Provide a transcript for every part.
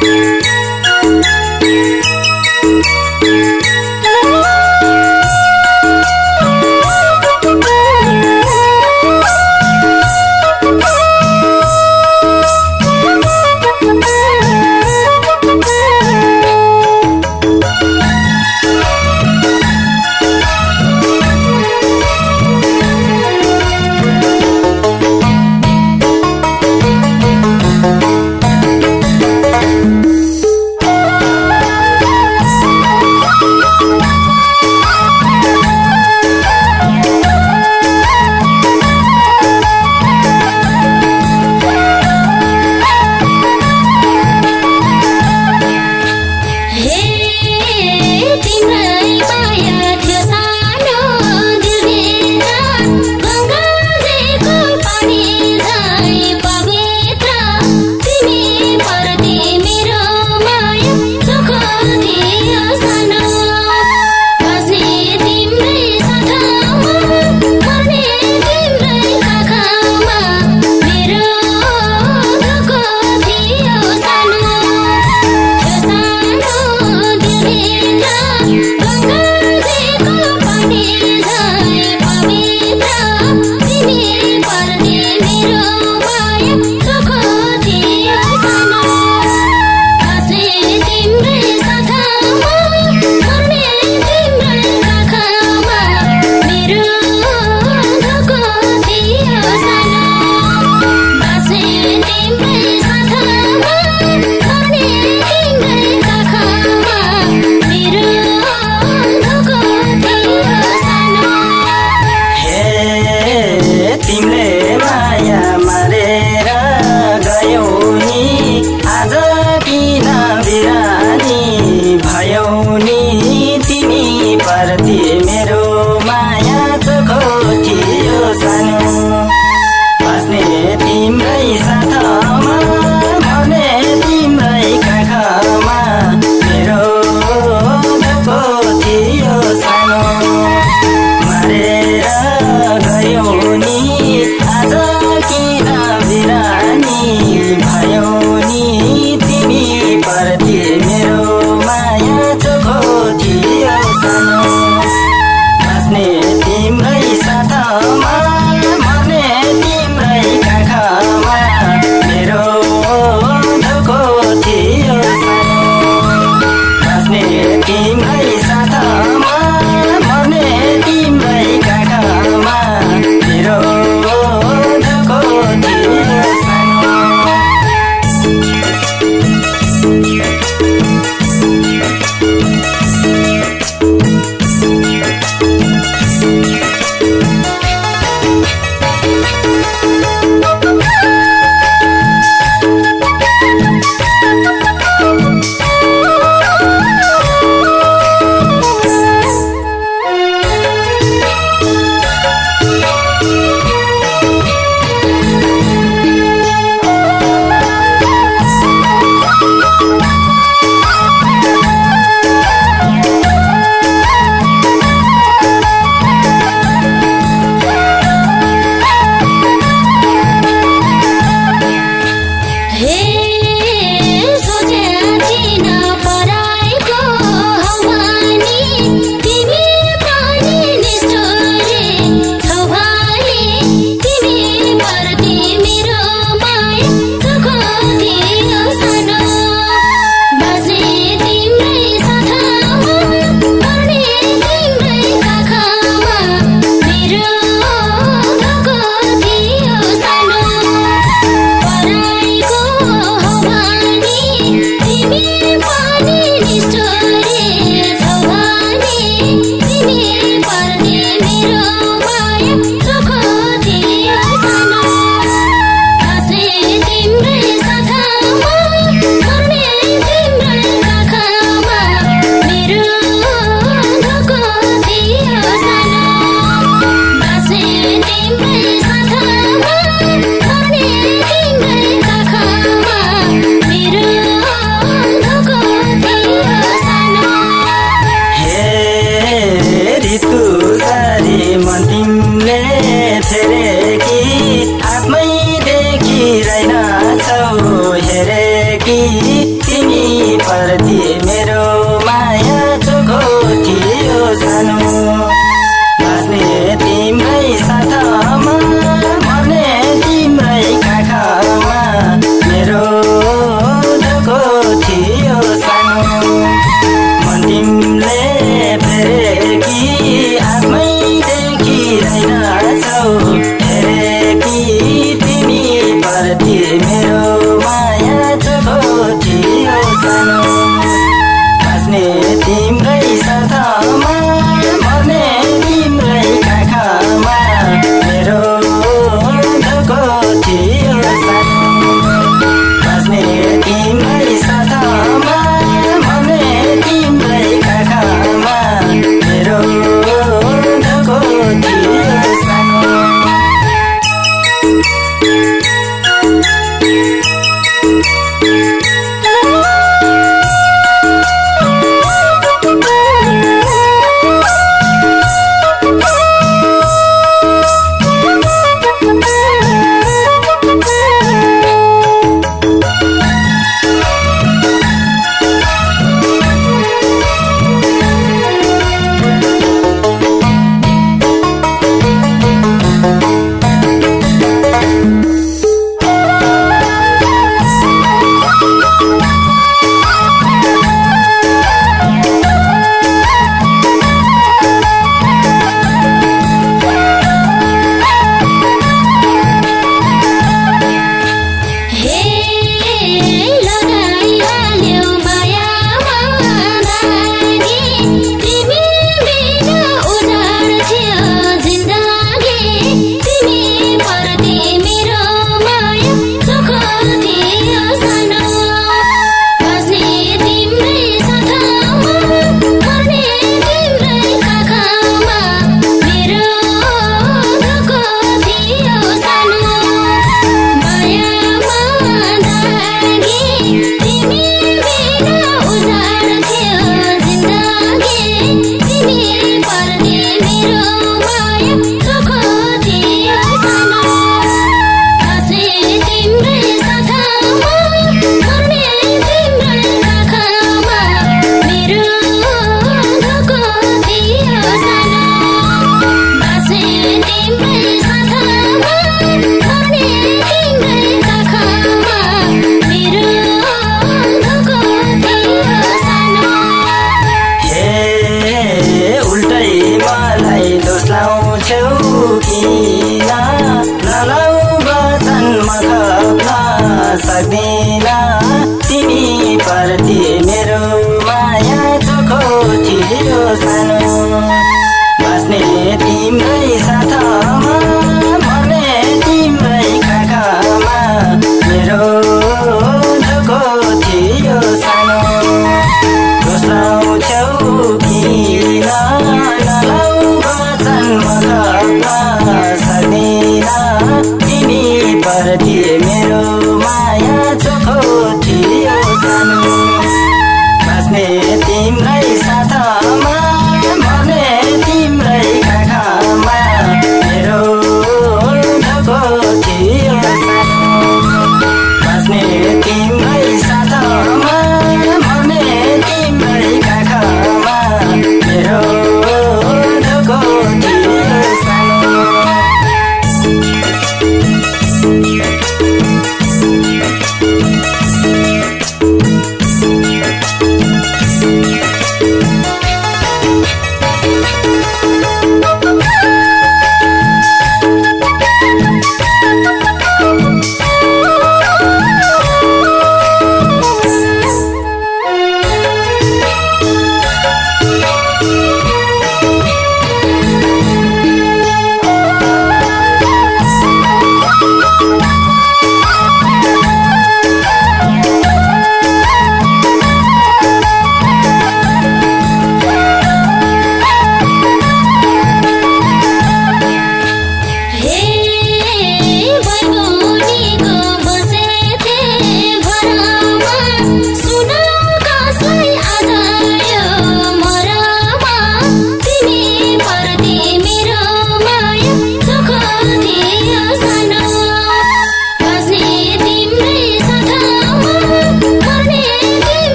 Thank you. माया मारेर गयौँ। 还有 te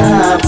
love.